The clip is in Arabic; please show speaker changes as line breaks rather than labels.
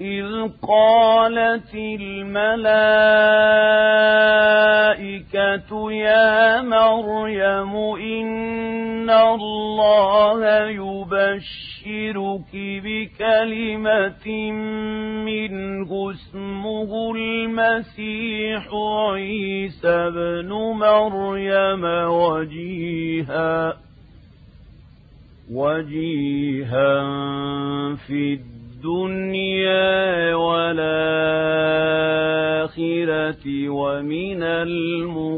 إذ قالت الملائكة يا مريم إن الله يبشرك بكلمة منه اسمه المسيح عيسى بن مريم وجيها وجيها في الدنيا ومن المقربين